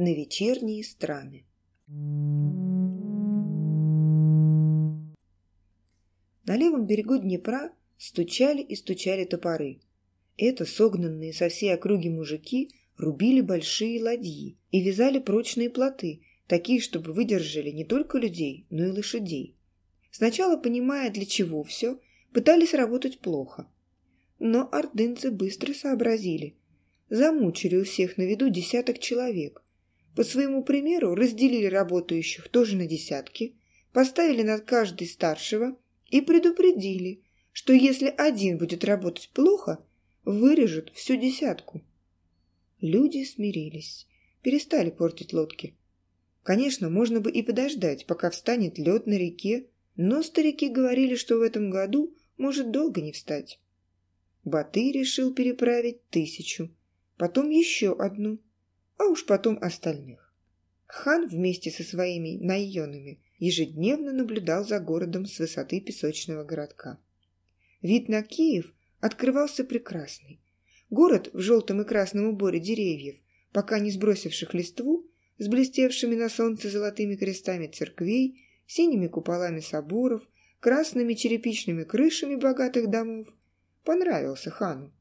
на вечерние страны. На левом берегу Днепра стучали и стучали топоры. Это согнанные со всей округи мужики рубили большие ладьи и вязали прочные плоты, такие, чтобы выдержали не только людей, но и лошадей. Сначала, понимая, для чего все, пытались работать плохо. Но ордынцы быстро сообразили. Замучили у всех на виду десяток человек. По своему примеру разделили работающих тоже на десятки, поставили над каждой старшего и предупредили, что если один будет работать плохо, вырежут всю десятку. Люди смирились, перестали портить лодки. Конечно, можно бы и подождать, пока встанет лед на реке, но старики говорили, что в этом году может долго не встать. Батый решил переправить тысячу, потом еще одну, а уж потом остальных. Хан вместе со своими найонами ежедневно наблюдал за городом с высоты песочного городка. Вид на Киев открывался прекрасный. Город в желтом и красном уборе деревьев, пока не сбросивших листву, с блестевшими на солнце золотыми крестами церквей, синими куполами соборов, красными черепичными крышами богатых домов, понравился хану.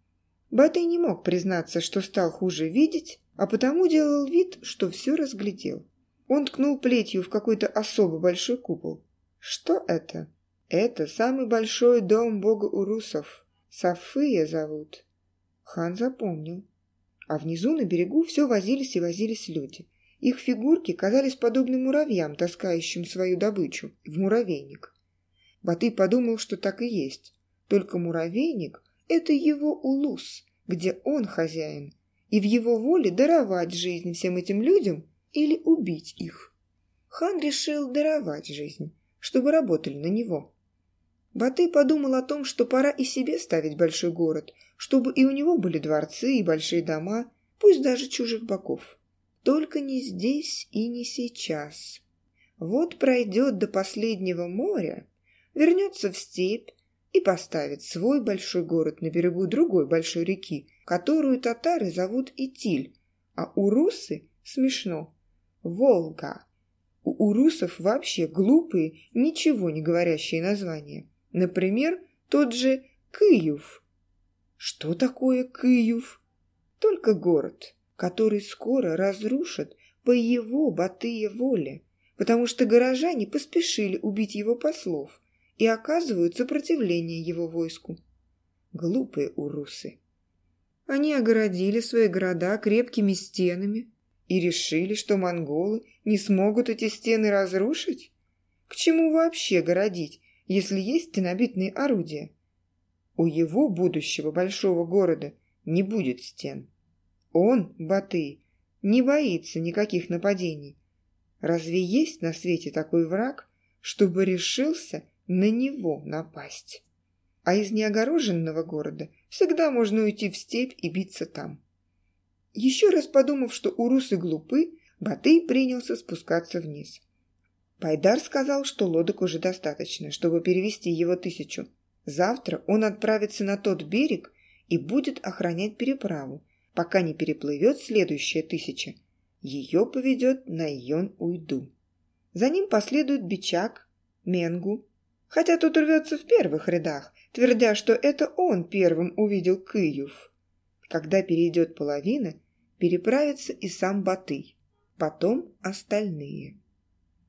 Батый не мог признаться, что стал хуже видеть, а потому делал вид, что все разглядел. Он ткнул плетью в какой-то особо большой купол. Что это? Это самый большой дом бога урусов. Сафыя зовут. Хан запомнил. А внизу на берегу все возились и возились люди. Их фигурки казались подобны муравьям, таскающим свою добычу в муравейник. Батый подумал, что так и есть. Только муравейник – это его улус, где он хозяин, и в его воле даровать жизнь всем этим людям или убить их. Хан решил даровать жизнь, чтобы работали на него. Батый подумал о том, что пора и себе ставить большой город, чтобы и у него были дворцы и большие дома, пусть даже чужих боков. Только не здесь и не сейчас. Вот пройдет до последнего моря, вернется в степь и поставит свой большой город на берегу другой большой реки, которую татары зовут Итиль, а урусы смешно – Волга. У урусов вообще глупые, ничего не говорящие названия. Например, тот же Киев. Что такое Киев? Только город, который скоро разрушат по его батые воле, потому что горожане поспешили убить его послов и оказывают сопротивление его войску. Глупые урусы. Они огородили свои города крепкими стенами и решили, что монголы не смогут эти стены разрушить? К чему вообще городить, если есть стенобитные орудия. У его будущего большого города не будет стен. Он, Батый, не боится никаких нападений. Разве есть на свете такой враг, чтобы решился на него напасть? А из неогороженного города всегда можно уйти в степь и биться там. Еще раз подумав, что урусы глупы, Батый принялся спускаться вниз. Пайдар сказал, что лодок уже достаточно, чтобы перевести его тысячу. Завтра он отправится на тот берег и будет охранять переправу, пока не переплывет следующая тысяча. Ее поведет на Йон-Уйду. За ним последует Бичак, Менгу, хотя тот рвется в первых рядах, твердя, что это он первым увидел Киев. Когда перейдет половина, переправится и сам Батый, потом остальные.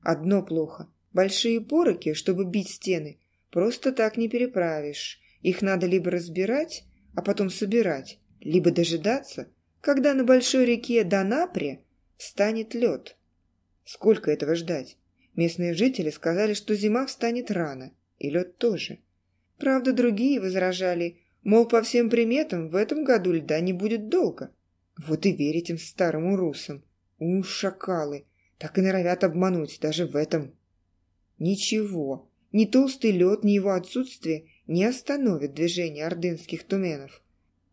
Одно плохо. Большие пороки, чтобы бить стены, просто так не переправишь. Их надо либо разбирать, а потом собирать, либо дожидаться, когда на большой реке Донапре станет лед. Сколько этого ждать? Местные жители сказали, что зима встанет рано, и лед тоже. Правда, другие возражали, мол, по всем приметам в этом году льда не будет долго. Вот и верить им старым урусам. У, шакалы! Так и норовят обмануть даже в этом. Ничего, ни толстый лед, ни его отсутствие не остановит движение ордынских туменов.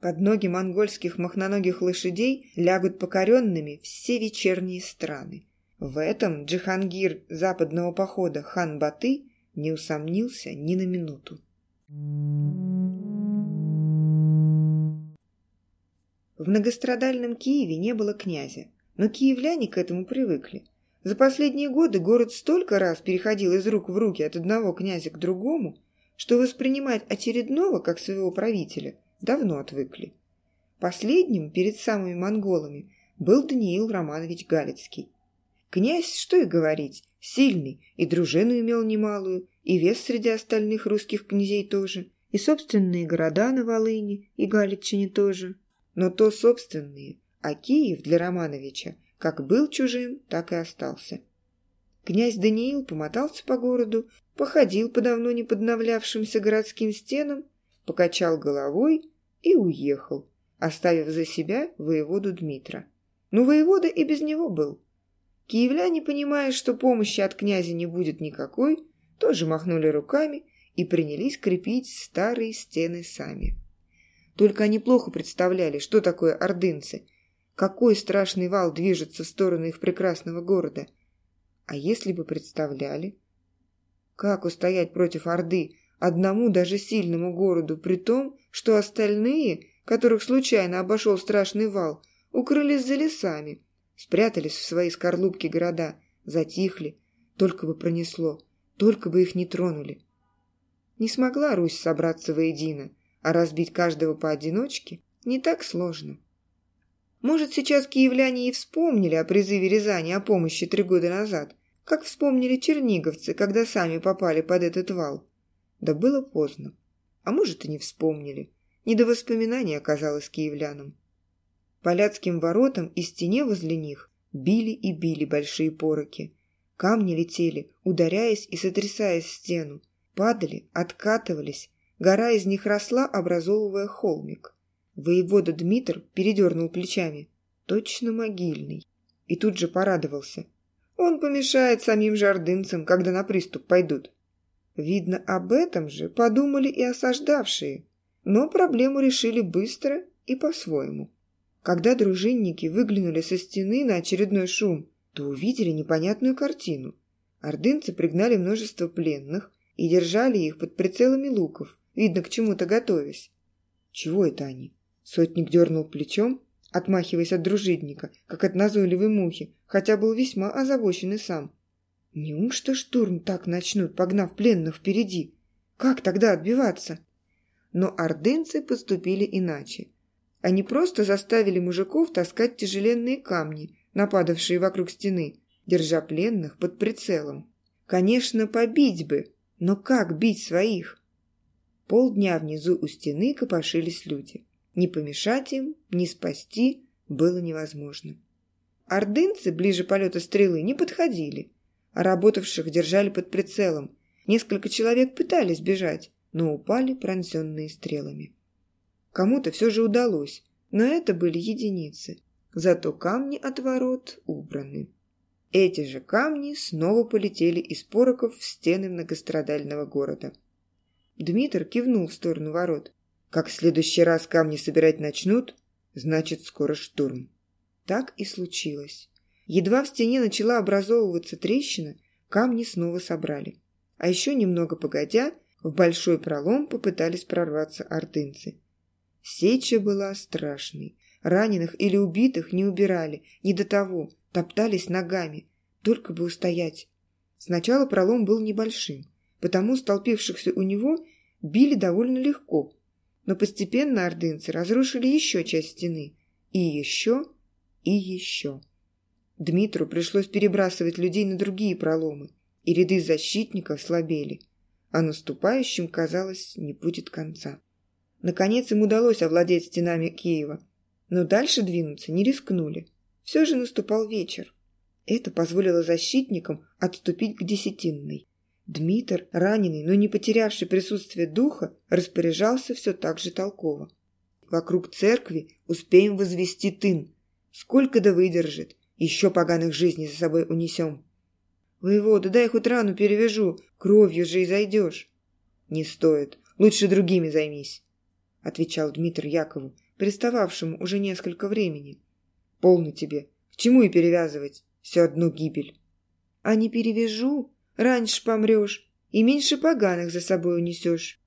Под ноги монгольских махноногих лошадей лягут покоренными все вечерние страны. В этом Джихангир западного похода хан Баты не усомнился ни на минуту. В многострадальном Киеве не было князя, Но киевляне к этому привыкли. За последние годы город столько раз переходил из рук в руки от одного князя к другому, что воспринимать очередного как своего правителя давно отвыкли. Последним, перед самыми монголами, был Даниил Романович Галицкий. Князь, что и говорить, сильный, и дружину имел немалую, и вес среди остальных русских князей тоже, и собственные города на Волыни и Галичине тоже. Но то собственные, а Киев для Романовича как был чужим, так и остался. Князь Даниил помотался по городу, походил по давно не подновлявшимся городским стенам, покачал головой и уехал, оставив за себя воеводу Дмитра. Но воевода и без него был. Киевляне, понимая, что помощи от князя не будет никакой, тоже махнули руками и принялись крепить старые стены сами. Только они плохо представляли, что такое ордынцы – какой страшный вал движется в сторону их прекрасного города. А если бы представляли? Как устоять против Орды, одному даже сильному городу, при том, что остальные, которых случайно обошел страшный вал, укрылись за лесами, спрятались в свои скорлупки города, затихли, только бы пронесло, только бы их не тронули. Не смогла Русь собраться воедино, а разбить каждого поодиночке не так сложно. Может, сейчас киевляне и вспомнили о призыве Рязани о помощи три года назад, как вспомнили черниговцы, когда сами попали под этот вал. Да было поздно. А может, и не вспомнили. Не до воспоминаний оказалось киевлянам. Поляцким воротам и стене возле них били и били большие пороки. Камни летели, ударяясь и сотрясая стену. Падали, откатывались. Гора из них росла, образовывая холмик. Воевода Дмитр передернул плечами. Точно могильный. И тут же порадовался. Он помешает самим жардынцам, когда на приступ пойдут. Видно, об этом же подумали и осаждавшие. Но проблему решили быстро и по-своему. Когда дружинники выглянули со стены на очередной шум, то увидели непонятную картину. Ордынцы пригнали множество пленных и держали их под прицелами луков, видно, к чему-то готовясь. Чего это они? Сотник дернул плечом, отмахиваясь от дружинника, как от назойливой мухи, хотя был весьма озабочен и сам. Неужто штурм так начнут, погнав пленных впереди? Как тогда отбиваться? Но ордынцы поступили иначе. Они просто заставили мужиков таскать тяжеленные камни, нападавшие вокруг стены, держа пленных под прицелом. Конечно, побить бы, но как бить своих? Полдня внизу у стены копошились люди. Не помешать им, не спасти было невозможно. Ордынцы ближе полета стрелы не подходили, а работавших держали под прицелом. Несколько человек пытались бежать, но упали пронзенные стрелами. Кому-то все же удалось, но это были единицы. Зато камни от ворот убраны. Эти же камни снова полетели из пороков в стены многострадального города. Дмитр кивнул в сторону ворот. Как в следующий раз камни собирать начнут, значит, скоро штурм. Так и случилось. Едва в стене начала образовываться трещина, камни снова собрали. А еще немного погодя, в большой пролом попытались прорваться ордынцы. Сеча была страшной. Раненых или убитых не убирали, не до того, топтались ногами, только бы устоять. Сначала пролом был небольшим, потому столпившихся у него били довольно легко, но постепенно ордынцы разрушили еще часть стены. И еще, и еще. Дмитру пришлось перебрасывать людей на другие проломы, и ряды защитников слабели, а наступающим, казалось, не будет конца. Наконец им удалось овладеть стенами Киева, но дальше двинуться не рискнули. Все же наступал вечер. Это позволило защитникам отступить к Десятинной. Дмитр, раненый, но не потерявший присутствие духа, распоряжался все так же толково. «Вокруг церкви успеем возвести тын. Сколько да выдержит, еще поганых жизней за собой унесем». «Воевода, дай хоть рану перевяжу, кровью же и зайдешь». «Не стоит, лучше другими займись», — отвечал Дмитр Якову, пристававшему уже несколько времени. «Полно тебе, к чему и перевязывать, все одно гибель». «А не перевяжу, Раньше помрешь и меньше поганых за собой унесешь.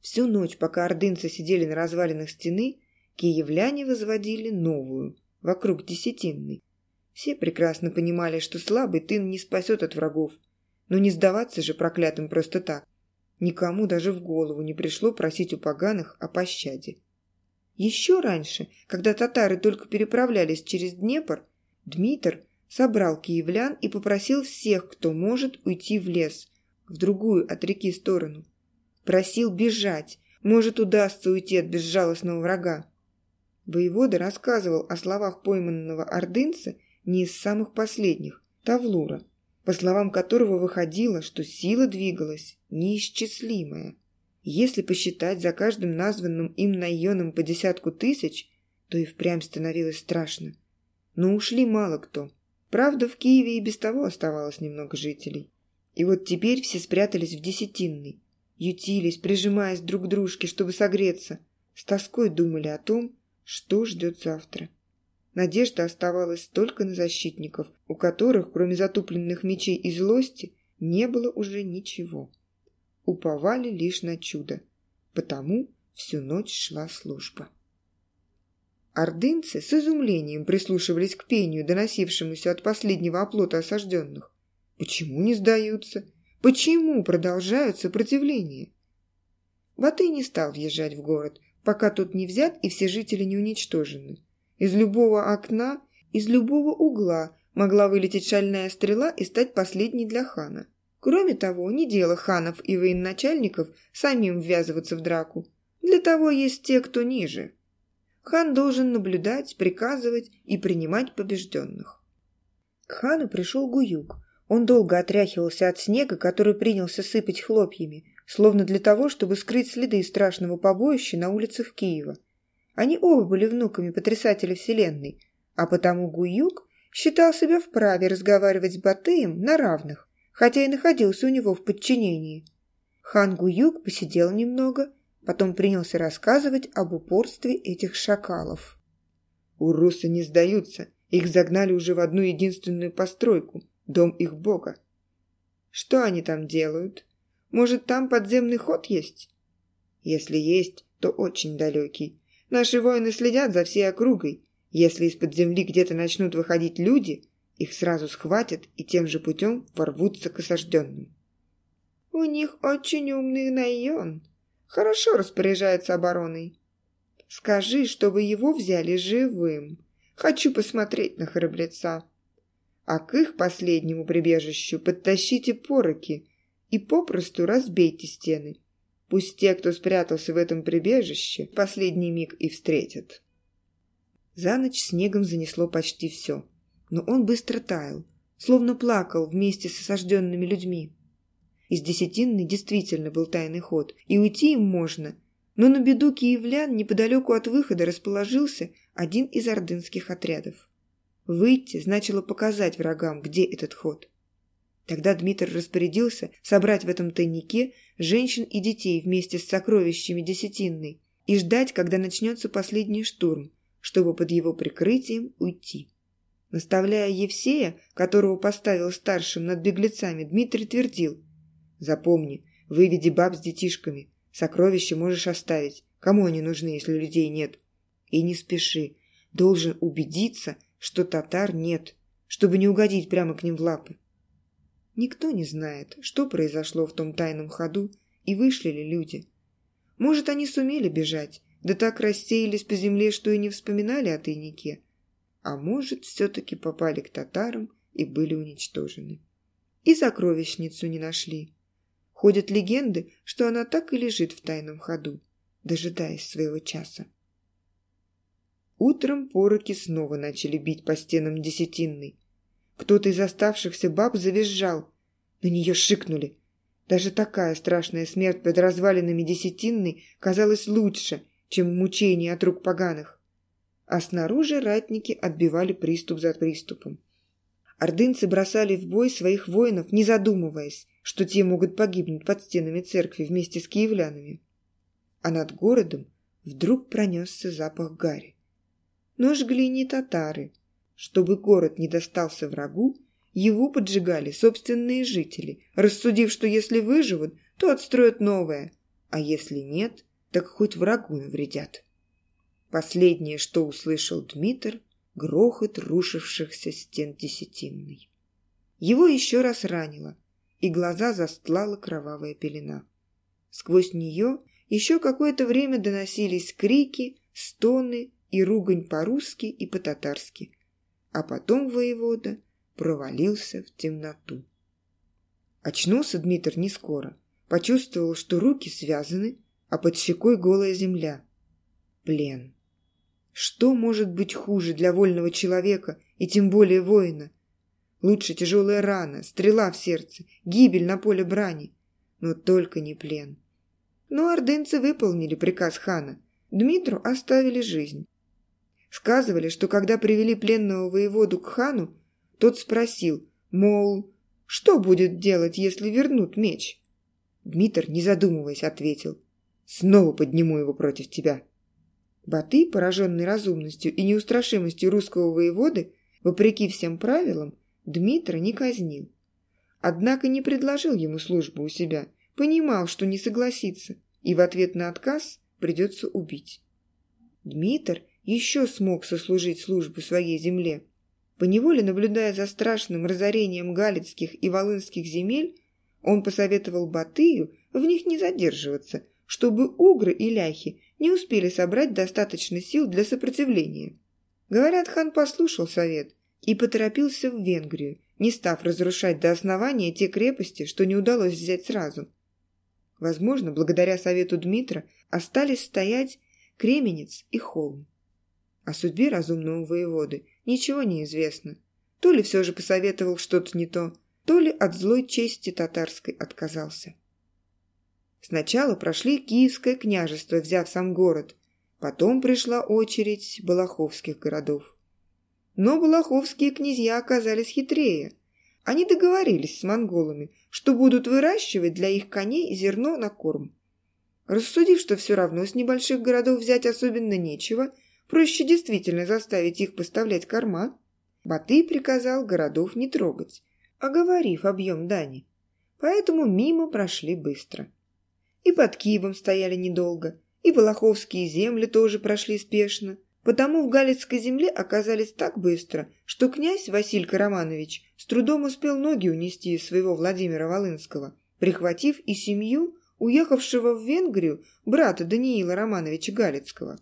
Всю ночь, пока ордынцы сидели на развалинах стены, киевляне возводили новую, вокруг десятинной. Все прекрасно понимали, что слабый тын не спасет от врагов. Но не сдаваться же проклятым просто так. Никому даже в голову не пришло просить у поганых о пощаде. Еще раньше, когда татары только переправлялись через Днепр, Дмитр собрал киевлян и попросил всех, кто может, уйти в лес, в другую от реки сторону. Просил бежать, может, удастся уйти от безжалостного врага. Воевода рассказывал о словах пойманного ордынца не из самых последних, Тавлура, по словам которого выходило, что сила двигалась неисчислимая. Если посчитать за каждым названным им наионом по десятку тысяч, то и впрямь становилось страшно. Но ушли мало кто. Правда, в Киеве и без того оставалось немного жителей. И вот теперь все спрятались в Десятинной. Ютились, прижимаясь друг к дружке, чтобы согреться. С тоской думали о том, что ждет завтра. Надежда оставалась только на защитников, у которых, кроме затупленных мечей и злости, не было уже ничего. Уповали лишь на чудо, потому всю ночь шла служба. Ордынцы с изумлением прислушивались к пению, доносившемуся от последнего оплота осажденных. Почему не сдаются? Почему продолжают сопротивление? Батый не стал въезжать в город, пока тот не взят и все жители не уничтожены. Из любого окна, из любого угла могла вылететь шальная стрела и стать последней для хана. Кроме того, не дело ханов и военачальников самим ввязываться в драку. Для того есть те, кто ниже. Хан должен наблюдать, приказывать и принимать побежденных. К хану пришел Гуюк. Он долго отряхивался от снега, который принялся сыпать хлопьями, словно для того, чтобы скрыть следы страшного побоища на улицах Киева. Они оба были внуками потрясателя Вселенной, а потому Гуюк считал себя вправе разговаривать с Батыем на равных, хотя и находился у него в подчинении. Хан Гуюк посидел немного, потом принялся рассказывать об упорстве этих шакалов. Урусы не сдаются, их загнали уже в одну единственную постройку – дом их бога. Что они там делают? Может, там подземный ход есть? Если есть, то очень далекий. Наши воины следят за всей округой. Если из-под земли где-то начнут выходить люди, их сразу схватят и тем же путем ворвутся к осажденным. У них очень умный наен. Хорошо распоряжается обороной. Скажи, чтобы его взяли живым. Хочу посмотреть на храбреца. А к их последнему прибежищу подтащите пороки и попросту разбейте стены. Пусть те, кто спрятался в этом прибежище, последний миг и встретят. За ночь снегом занесло почти все, но он быстро таял, словно плакал вместе с осажденными людьми. Из десятинный действительно был тайный ход, и уйти им можно, но на беду киевлян неподалеку от выхода расположился один из ордынских отрядов. Выйти значило показать врагам, где этот ход. Тогда Дмитрий распорядился собрать в этом тайнике женщин и детей вместе с сокровищами Десятинной и ждать, когда начнется последний штурм, чтобы под его прикрытием уйти. Наставляя Евсея, которого поставил старшим над беглецами, Дмитрий твердил «Запомни, выведи баб с детишками, сокровища можешь оставить, кому они нужны, если людей нет? И не спеши, должен убедиться, что татар нет, чтобы не угодить прямо к ним в лапы. Никто не знает, что произошло в том тайном ходу и вышли ли люди. Может, они сумели бежать, да так рассеялись по земле, что и не вспоминали о тайнике. А может, все-таки попали к татарам и были уничтожены. И сокровищницу не нашли. Ходят легенды, что она так и лежит в тайном ходу, дожидаясь своего часа. Утром пороки снова начали бить по стенам десятинной. Кто-то из оставшихся баб завизжал. На нее шикнули. Даже такая страшная смерть под развалинами десятинной казалась лучше, чем мучение от рук поганых. А снаружи ратники отбивали приступ за приступом. Ордынцы бросали в бой своих воинов, не задумываясь, что те могут погибнуть под стенами церкви вместе с киевлянами. А над городом вдруг пронесся запах гари. Но жгли не татары, чтобы город не достался врагу, его поджигали собственные жители, рассудив, что если выживут, то отстроят новое, а если нет, так хоть врагу навредят. Последнее, что услышал Дмитр, грохот рушившихся стен десятинной. Его еще раз ранило, и глаза застлала кровавая пелена. Сквозь нее еще какое-то время доносились крики, стоны и ругань по-русски и по-татарски, а потом воевода провалился в темноту. Очнулся Дмитр не скоро, почувствовал, что руки связаны, а под щекой голая земля. Плен. Что может быть хуже для вольного человека и тем более воина? Лучше тяжелая рана, стрела в сердце, гибель на поле брани. Но только не плен. Но ордынцы выполнили приказ хана. Дмитру оставили жизнь. Сказывали, что когда привели пленного воеводу к хану, тот спросил, мол, что будет делать, если вернут меч? Дмитр, не задумываясь, ответил, снова подниму его против тебя. Баты, пораженный разумностью и неустрашимостью русского воеводы, вопреки всем правилам, Дмитра не казнил. Однако не предложил ему службу у себя, понимал, что не согласится, и в ответ на отказ придется убить. Дмитр еще смог сослужить службу своей земле. Поневоле наблюдая за страшным разорением галицких и волынских земель, он посоветовал Батыю в них не задерживаться, чтобы угры и ляхи не успели собрать достаточно сил для сопротивления. Говорят, хан послушал совет и поторопился в Венгрию, не став разрушать до основания те крепости, что не удалось взять сразу. Возможно, благодаря совету Дмитра остались стоять Кременец и Холм. О судьбе разумного воеводы ничего не известно. То ли все же посоветовал что-то не то, то ли от злой чести татарской отказался. Сначала прошли Киевское княжество, взяв сам город. Потом пришла очередь балаховских городов. Но балаховские князья оказались хитрее. Они договорились с монголами, что будут выращивать для их коней зерно на корм. Рассудив, что все равно с небольших городов взять особенно нечего, проще действительно заставить их поставлять корма, Батый приказал городов не трогать, оговорив объем дани. Поэтому мимо прошли быстро. И под Киевом стояли недолго, и Волоховские земли тоже прошли спешно. Потому в Галицкой земле оказались так быстро, что князь Василий Романович с трудом успел ноги унести из своего Владимира Волынского, прихватив и семью, уехавшего в Венгрию брата Даниила Романовича Галицкого.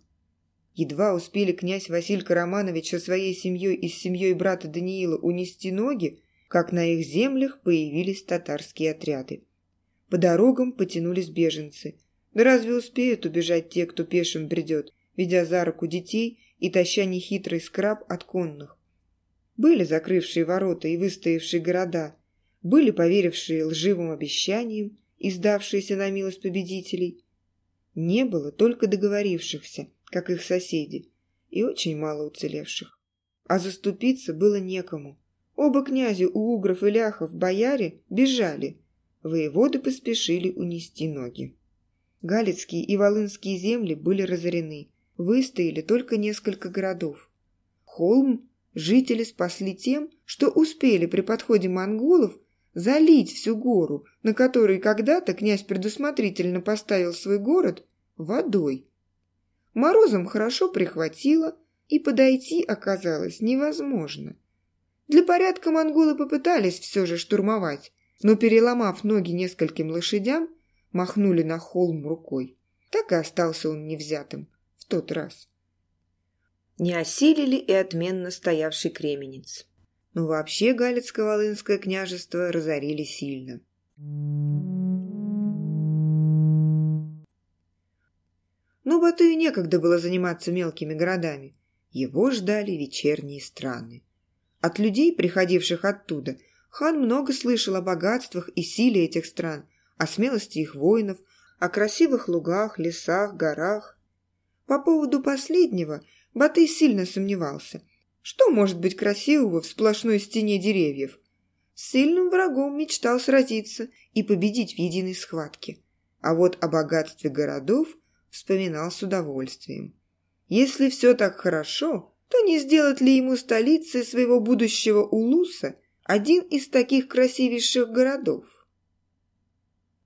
Едва успели князь Василий Романович со своей семьей и с семьей брата Даниила унести ноги, как на их землях появились татарские отряды. По дорогам потянулись беженцы. Да разве успеют убежать те, кто пешим бредет, ведя за руку детей и таща нехитрый скраб от конных? Были закрывшие ворота и выстоявшие города, были поверившие лживым обещаниям и сдавшиеся на милость победителей. Не было только договорившихся, как их соседи, и очень мало уцелевших. А заступиться было некому. Оба князя у угров и ляхов, бояре, бежали, воеводы поспешили унести ноги. Галицкие и Волынские земли были разорены, выстояли только несколько городов. Холм жители спасли тем, что успели при подходе монголов залить всю гору, на которой когда-то князь предусмотрительно поставил свой город, водой. Морозом хорошо прихватило, и подойти оказалось невозможно. Для порядка монголы попытались все же штурмовать, но, переломав ноги нескольким лошадям, махнули на холм рукой. Так и остался он невзятым в тот раз. Не осилили и отменно стоявший кременец. Но вообще Галицко-Волынское княжество разорили сильно. Но Батыю некогда было заниматься мелкими городами. Его ждали вечерние страны. От людей, приходивших оттуда – Хан много слышал о богатствах и силе этих стран, о смелости их воинов, о красивых лугах, лесах, горах. По поводу последнего Батый сильно сомневался. Что может быть красивого в сплошной стене деревьев? С сильным врагом мечтал сразиться и победить в единой схватке. А вот о богатстве городов вспоминал с удовольствием. Если все так хорошо, то не сделать ли ему столицей своего будущего Улуса – один из таких красивейших городов.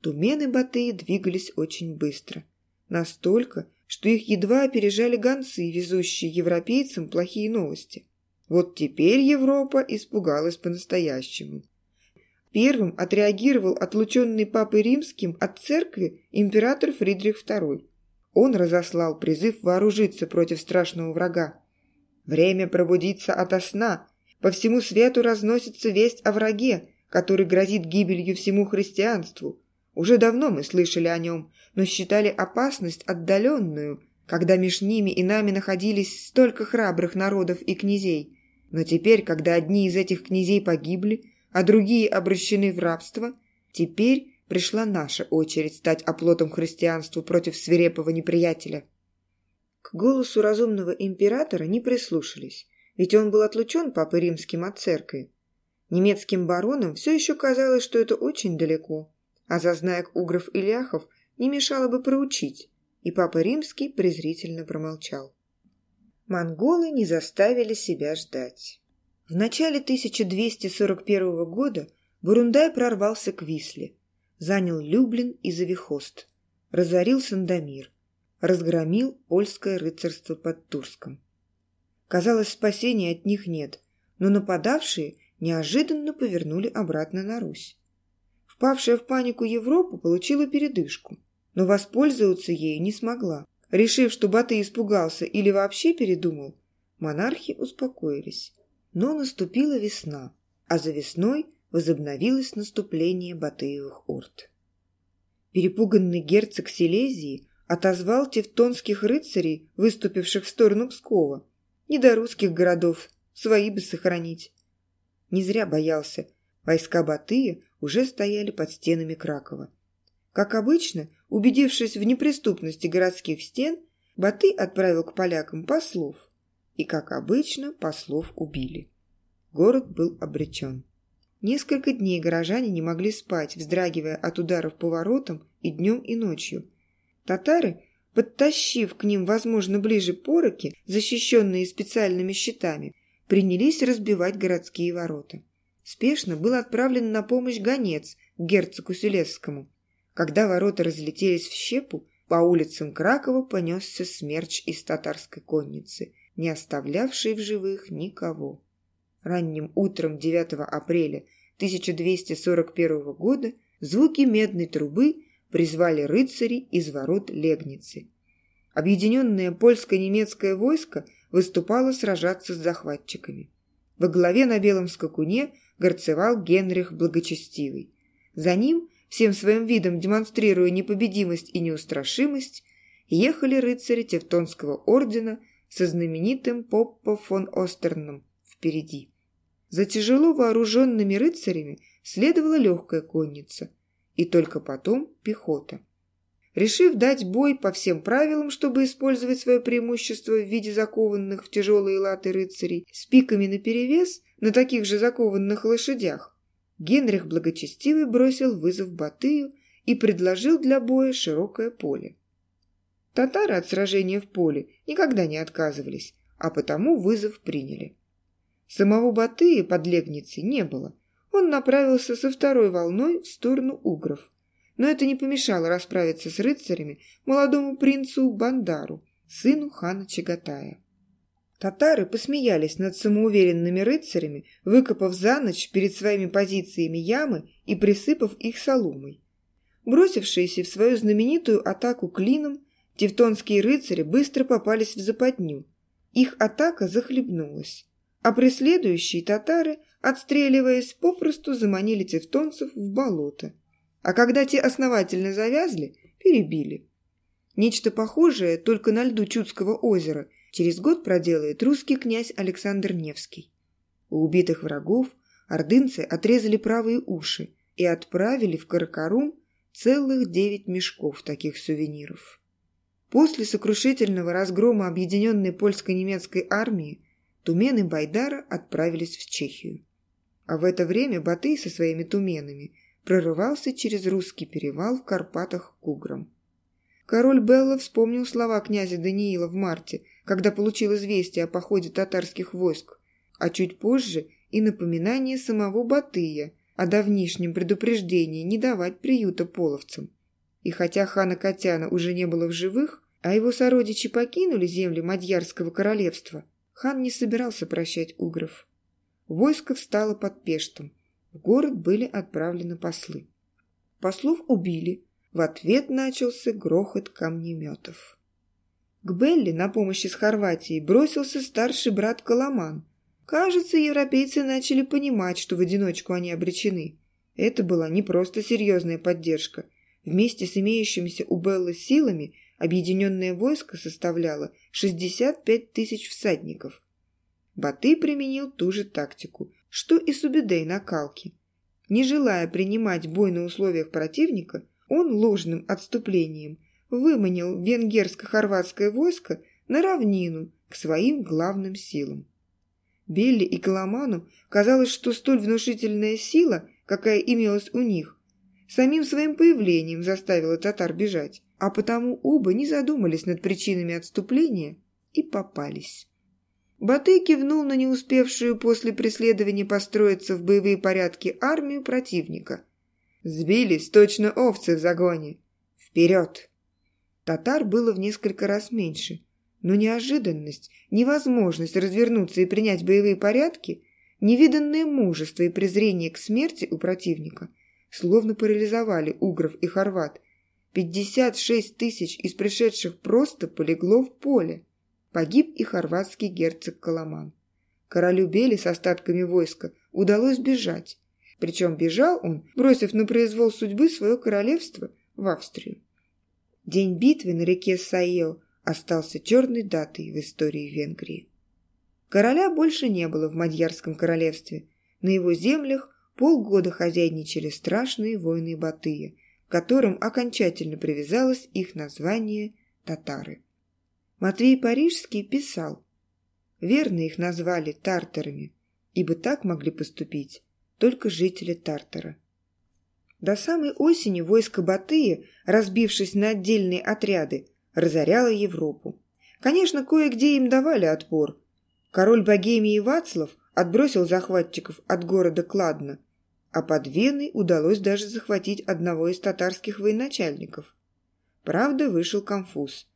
Тумены Батыя двигались очень быстро. Настолько, что их едва опережали гонцы, везущие европейцам плохие новости. Вот теперь Европа испугалась по-настоящему. Первым отреагировал отлученный Папой Римским от церкви император Фридрих II. Он разослал призыв вооружиться против страшного врага. Время пробудиться ото сна. По всему свету разносится весть о враге, который грозит гибелью всему христианству. Уже давно мы слышали о нем, но считали опасность отдаленную, когда меж ними и нами находились столько храбрых народов и князей. Но теперь, когда одни из этих князей погибли, а другие обращены в рабство, теперь пришла наша очередь стать оплотом христианству против свирепого неприятеля. К голосу разумного императора не прислушались, ведь он был отлучен Папой Римским от церкви. Немецким баронам все еще казалось, что это очень далеко, а зазнаек угров и ляхов не мешало бы проучить, и Папа Римский презрительно промолчал. Монголы не заставили себя ждать. В начале 1241 года Бурундай прорвался к Висле, занял Люблин и Завихост, разорил Сандомир, разгромил польское рыцарство под Турском. Казалось, спасения от них нет, но нападавшие неожиданно повернули обратно на Русь. Впавшая в панику Европа получила передышку, но воспользоваться ею не смогла. Решив, что Батый испугался или вообще передумал, монархи успокоились. Но наступила весна, а за весной возобновилось наступление Батыевых орд. Перепуганный герцог Силезии отозвал тевтонских рыцарей, выступивших в сторону Пскова. Не до русских городов, свои бы сохранить. Не зря боялся. Войска Батыя уже стояли под стенами Кракова. Как обычно, убедившись в неприступности городских стен, Батый отправил к полякам послов – и, как обычно, послов убили. Город был обречен. Несколько дней горожане не могли спать, вздрагивая от ударов по воротам и днем, и ночью. Татары, подтащив к ним, возможно, ближе пороки, защищенные специальными щитами, принялись разбивать городские ворота. Спешно был отправлен на помощь гонец герцогу Селесскому. Когда ворота разлетелись в щепу, по улицам Кракова понесся смерч из татарской конницы – не оставлявший в живых никого. Ранним утром 9 апреля 1241 года звуки медной трубы призвали рыцарей из ворот Легницы. Объединенное польско-немецкое войско выступало сражаться с захватчиками. Во главе на белом скакуне горцевал Генрих Благочестивый. За ним, всем своим видом демонстрируя непобедимость и неустрашимость, ехали рыцари Тевтонского ордена – со знаменитым Поппо фон Остерном впереди. За тяжело вооруженными рыцарями следовала легкая конница, и только потом пехота. Решив дать бой по всем правилам, чтобы использовать свое преимущество в виде закованных в тяжелые латы рыцарей с пиками наперевес на таких же закованных лошадях, Генрих Благочестивый бросил вызов Батыю и предложил для боя широкое поле. Татары от сражения в поле никогда не отказывались, а потому вызов приняли. Самого Батыя под Легницей не было. Он направился со второй волной в сторону угров. Но это не помешало расправиться с рыцарями молодому принцу Бандару, сыну хана Чагатая. Татары посмеялись над самоуверенными рыцарями, выкопав за ночь перед своими позициями ямы и присыпав их соломой. Бросившиеся в свою знаменитую атаку клином, Тевтонские рыцари быстро попались в западню. Их атака захлебнулась, а преследующие татары, отстреливаясь, попросту заманили тевтонцев в болото. А когда те основательно завязли, перебили. Нечто похожее, только на льду Чудского озера, через год проделает русский князь Александр Невский. У убитых врагов ордынцы отрезали правые уши и отправили в Каракарум целых девять мешков таких сувениров. После сокрушительного разгрома объединенной польско-немецкой армии Тумен и Байдара отправились в Чехию. А в это время Батый со своими туменами прорывался через русский перевал в Карпатах к Уграм. Король Белла вспомнил слова князя Даниила в марте, когда получил известие о походе татарских войск, а чуть позже и напоминание самого Батыя о давнишнем предупреждении не давать приюта половцам. И хотя хана Катяна уже не было в живых, а его сородичи покинули земли Мадьярского королевства, хан не собирался прощать угров. Войско встало под Пештом. В город были отправлены послы. Послов убили. В ответ начался грохот камнеметов. К Белли на помощь из Хорватии бросился старший брат Коломан. Кажется, европейцы начали понимать, что в одиночку они обречены. Это была не просто серьезная поддержка. Вместе с имеющимися у Беллы силами объединенное войско составляло 65 тысяч всадников. Баты применил ту же тактику, что и Субидей на Калке. Не желая принимать бой на условиях противника, он ложным отступлением выманил венгерско-хорватское войско на равнину к своим главным силам. Белли и Коломану казалось, что столь внушительная сила, какая имелась у них, самим своим появлением заставила татар бежать, а потому оба не задумались над причинами отступления и попались. Батый кивнул на не успевшую после преследования построиться в боевые порядки армию противника. «Сбились точно овцы в загоне! Вперед!» Татар было в несколько раз меньше, но неожиданность, невозможность развернуться и принять боевые порядки, невиданное мужество и презрение к смерти у противника словно парализовали угров и хорват. 56 тысяч из пришедших просто полегло в поле. Погиб и хорватский герцог Коломан. Королю Бели с остатками войска удалось бежать. Причем бежал он, бросив на произвол судьбы свое королевство в Австрию. День битвы на реке Сайо остался черной датой в истории Венгрии. Короля больше не было в Мадьярском королевстве. На его землях полгода хозяйничали страшные войны Батыя, которым окончательно привязалось их название «татары». Матвей Парижский писал, верно их назвали тартарами, ибо так могли поступить только жители Тартара. До самой осени войско Батыя, разбившись на отдельные отряды, разоряло Европу. Конечно, кое-где им давали отпор. Король Богемии Вацлав отбросил захватчиков от города Кладно, а под Веной удалось даже захватить одного из татарских военачальников. Правда, вышел конфуз.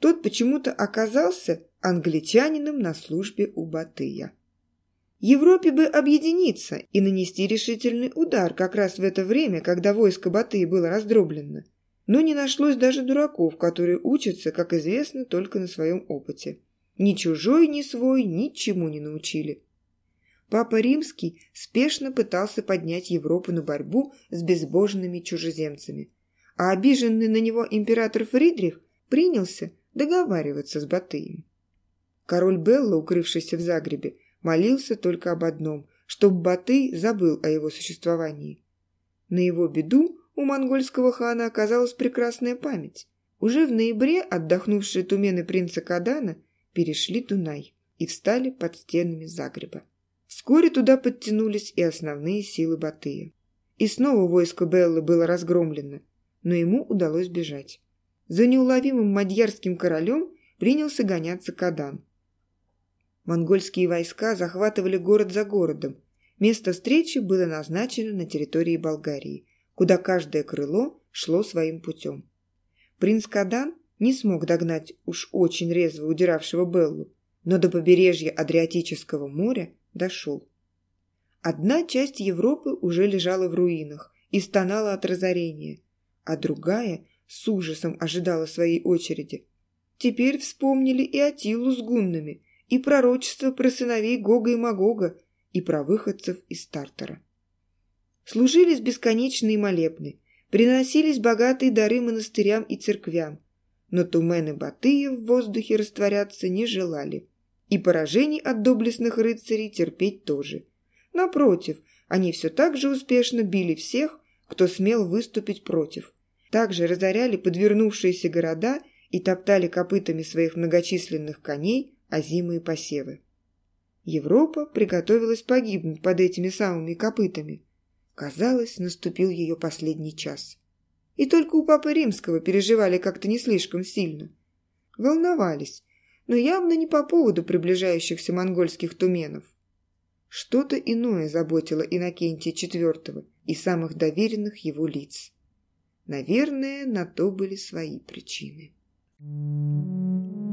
Тот почему-то оказался англичанином на службе у Батыя. Европе бы объединиться и нанести решительный удар как раз в это время, когда войско Батыя было раздроблено. Но не нашлось даже дураков, которые учатся, как известно, только на своем опыте. Ни чужой, ни свой ничему не научили. Папа Римский спешно пытался поднять Европу на борьбу с безбожными чужеземцами, а обиженный на него император Фридрих принялся договариваться с Батыем. Король Белла, укрывшийся в Загребе, молился только об одном, чтобы Батый забыл о его существовании. На его беду у монгольского хана оказалась прекрасная память. Уже в ноябре отдохнувшие тумены принца Кадана перешли Дунай и встали под стенами Загреба. Вскоре туда подтянулись и основные силы Батыя. И снова войско Беллы было разгромлено, но ему удалось бежать. За неуловимым мадьярским королем принялся гоняться Кадан. Монгольские войска захватывали город за городом. Место встречи было назначено на территории Болгарии, куда каждое крыло шло своим путем. Принц Кадан не смог догнать уж очень резво удиравшего Беллу, но до побережья Адриатического моря дошел. Одна часть Европы уже лежала в руинах и стонала от разорения, а другая с ужасом ожидала своей очереди. Теперь вспомнили и Атилу с гуннами, и пророчество про сыновей Гога и Магога, и про выходцев из Тартара. Служились бесконечные молебны, приносились богатые дары монастырям и церквям, но тумены Батыя в воздухе растворяться не желали, и поражений от доблестных рыцарей терпеть тоже. Напротив, они все так же успешно били всех, кто смел выступить против, также разоряли подвернувшиеся города и топтали копытами своих многочисленных коней озимые посевы. Европа приготовилась погибнуть под этими самыми копытами. Казалось, наступил ее последний час. И только у Папы Римского переживали как-то не слишком сильно. Волновались, но явно не по поводу приближающихся монгольских туменов. Что-то иное заботило Иннокентия IV и самых доверенных его лиц. Наверное, на то были свои причины. Thank you.